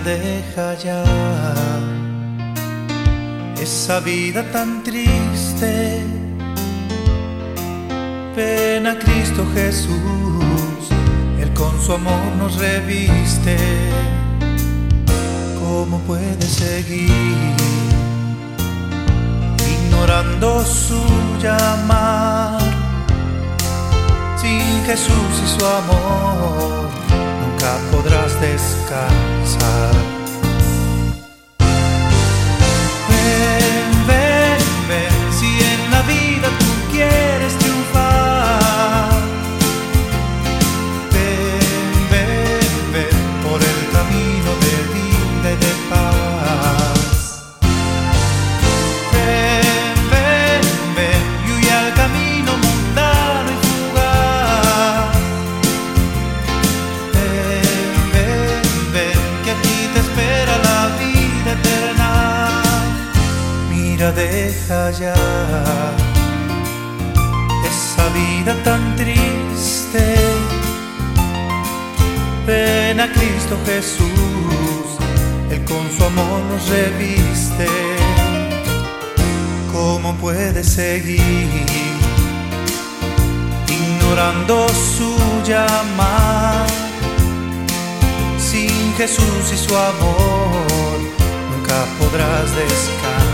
deja ya esa vida tan triste. Ven a Cristo Jesús, Él con su amor nos reviste. ¿Cómo puede seguir ignorando su llamar? Sin Jesús y su amor, nunca podrás Deja ya esa vida tan triste. Ven a Cristo Jesús, Él con su amor nos reviste. ¿Cómo puede seguir ignorando su llamar? Sin Jesús y su amor, nunca podrás descansar.